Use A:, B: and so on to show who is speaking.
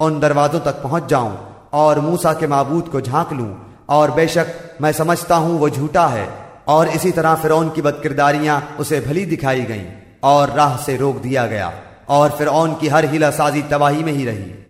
A: उन दरवाजों तक पहुँच जाऊँ और मूसा के माबूद को झाँक लूँ। और बेशक मैं समझता हूँ वो झूठा है। और इसी तरह फिर की बदकिरदारियाँ उसे भली दिखाई गईं और राह से रोक दिया गया। और फिर की हर हिला साजी तबाही में ही रही।